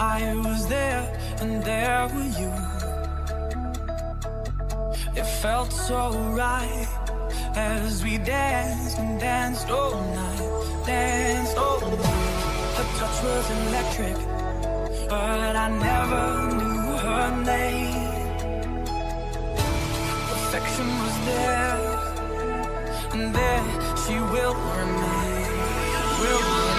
I was there and there were you. It felt so right as we danced and danced all night, danced all night. Her touch was electric, but I never knew her name. Perfection was there, and there she will remain. Will remain.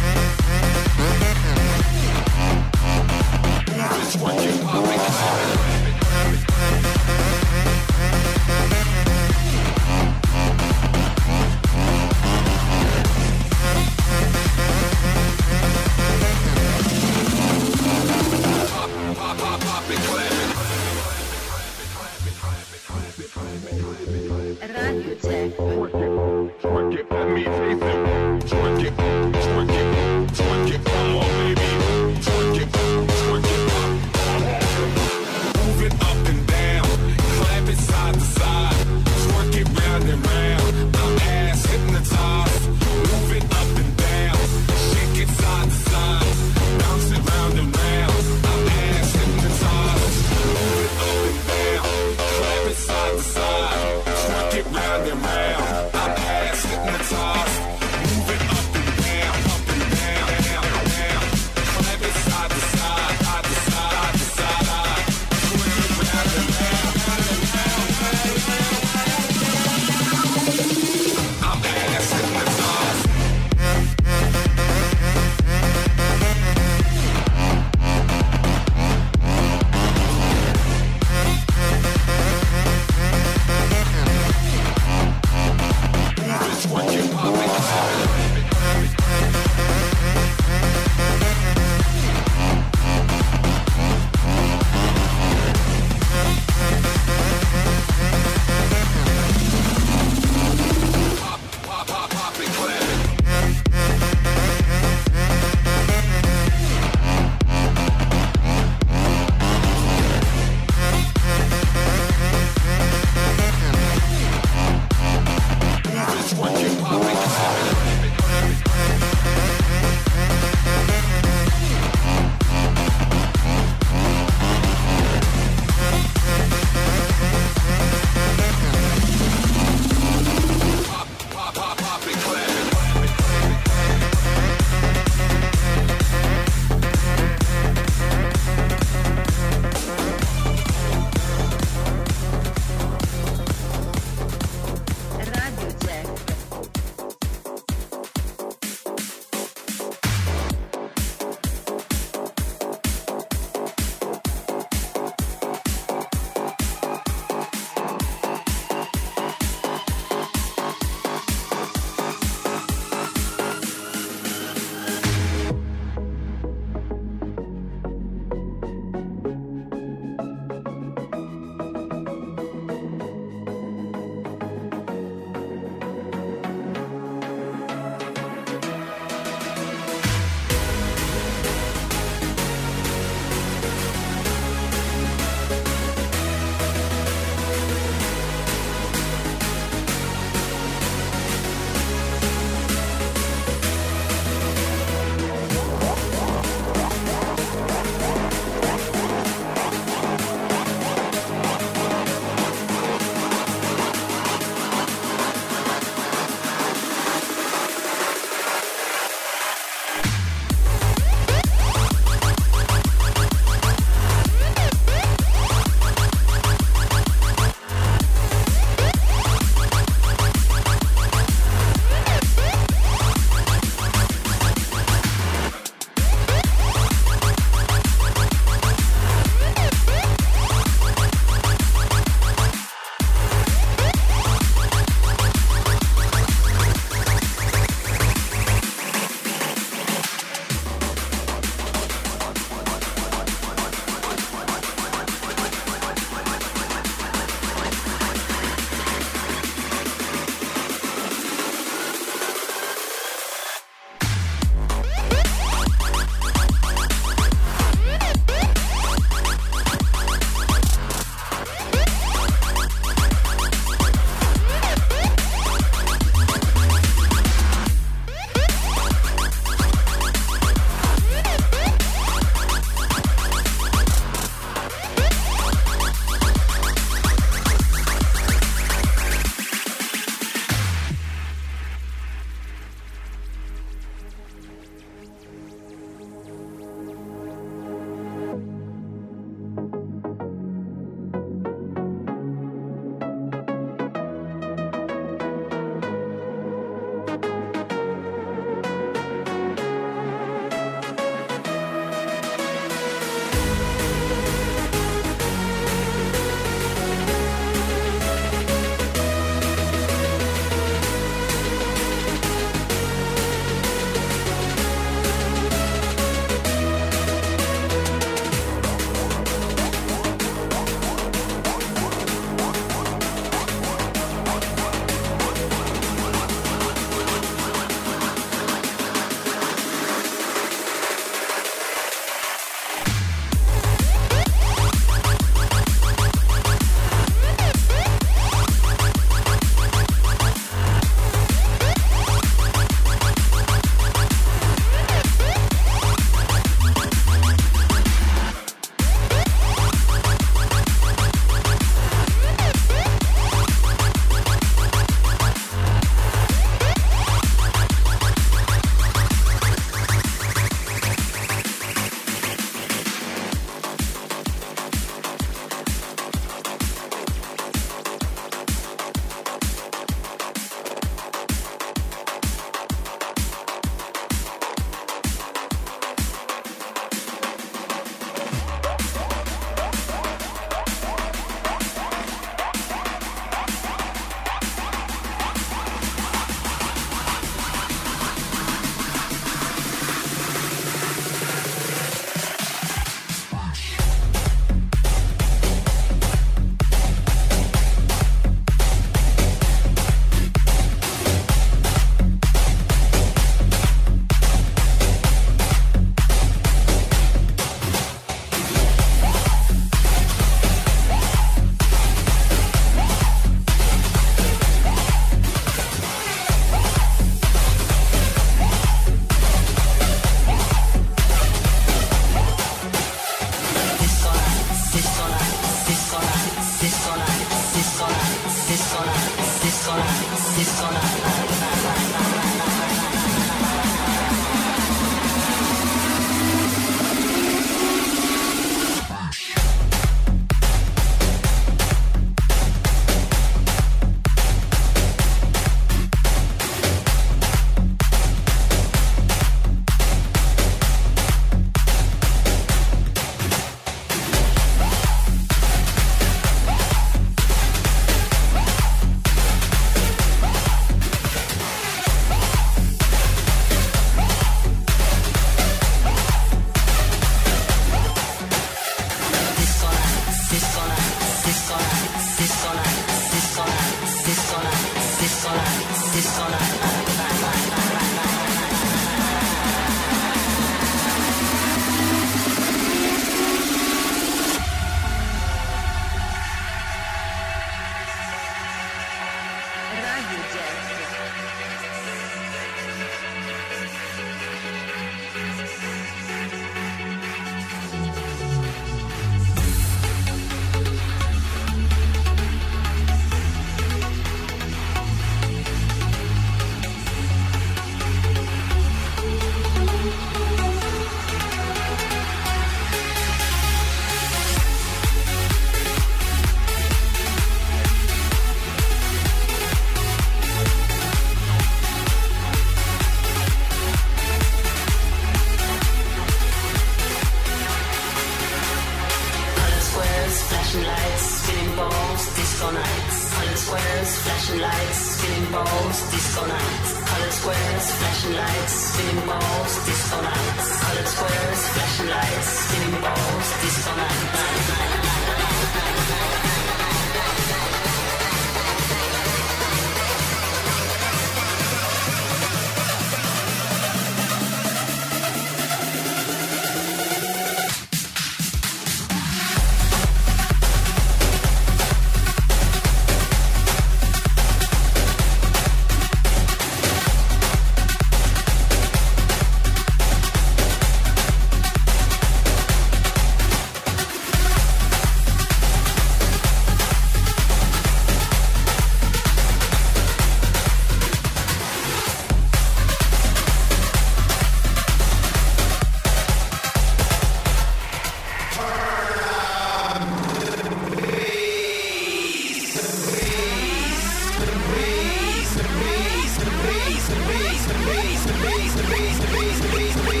beast, the beast, the beast, the beast, the beast, the beast.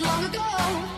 Long ago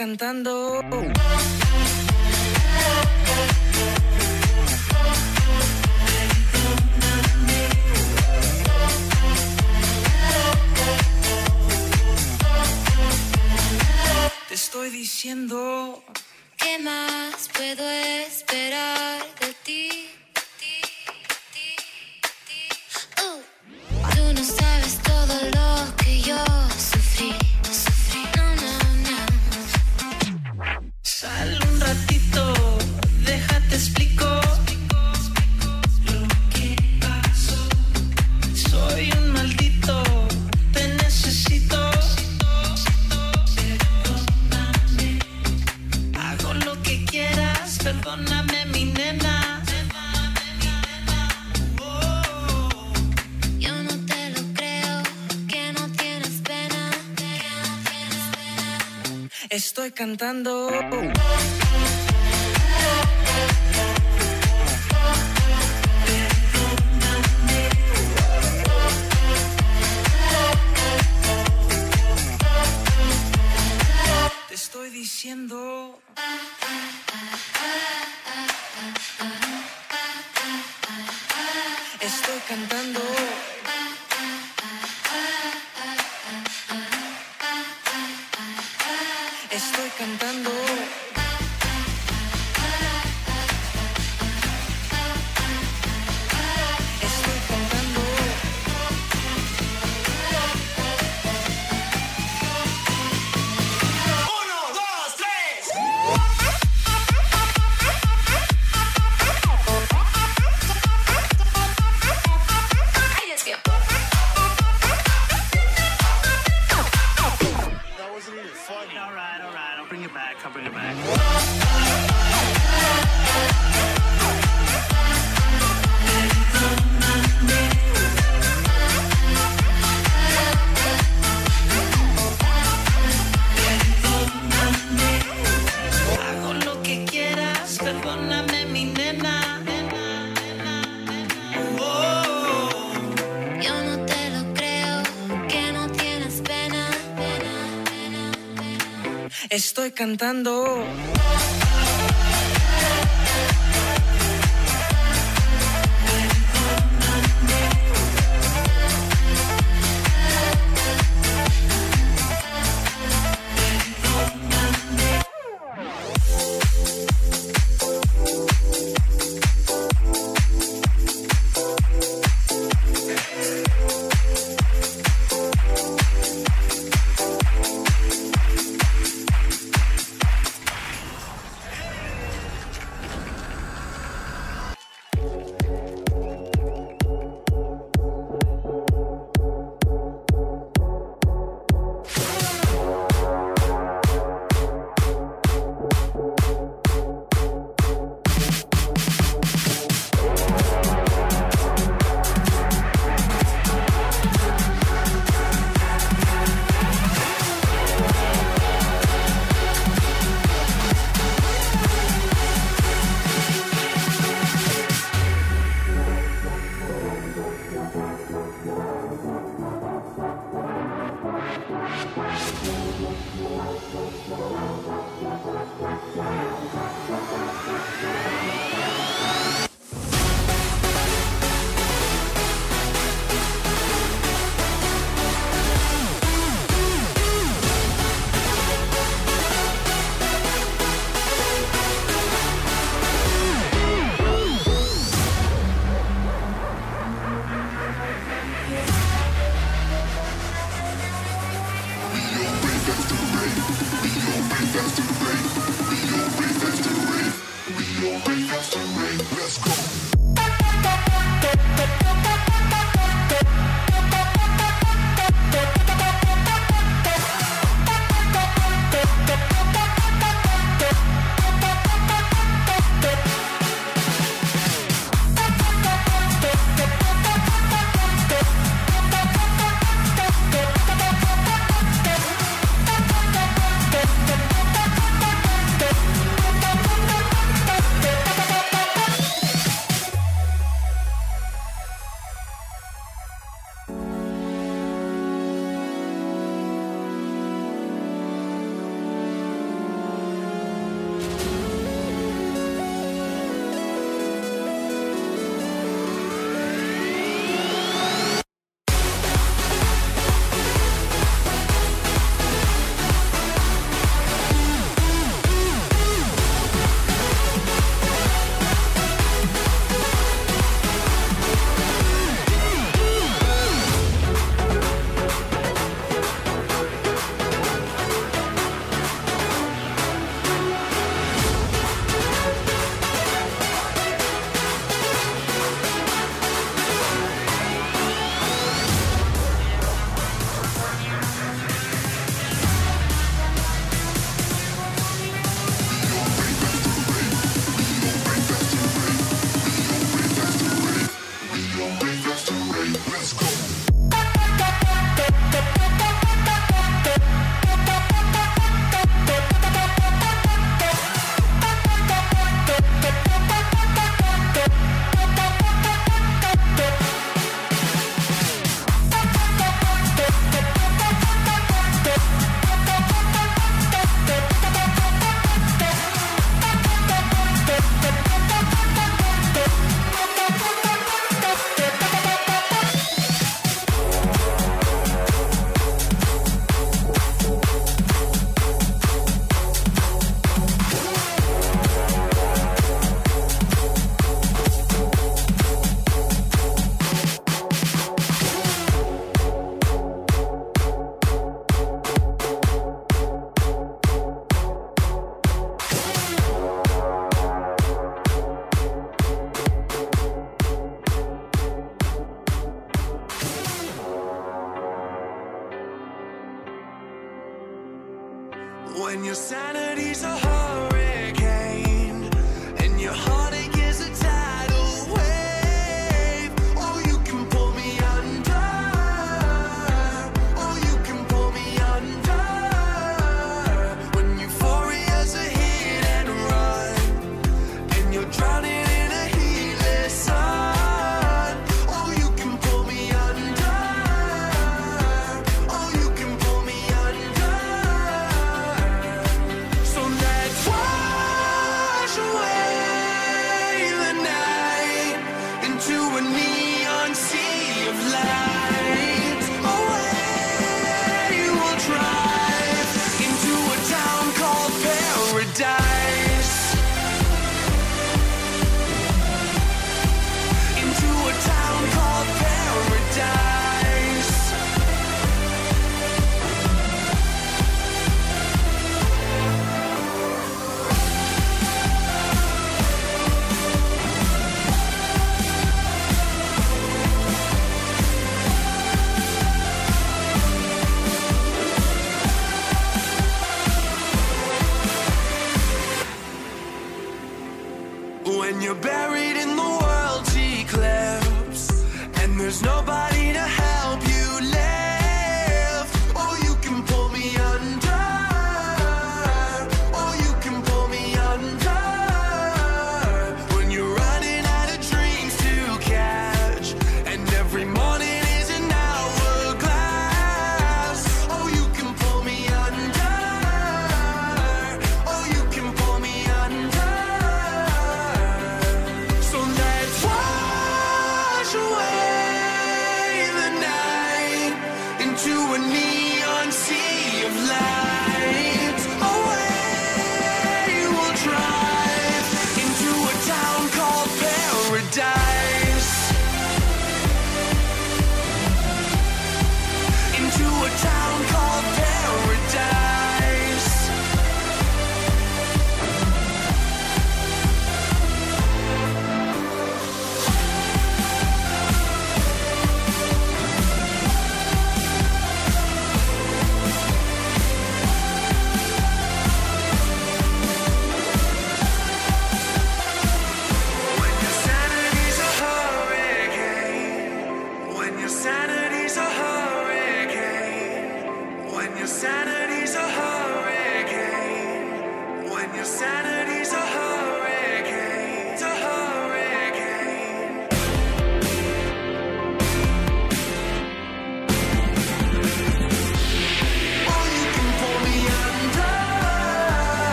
cantando. cantando. Cantando.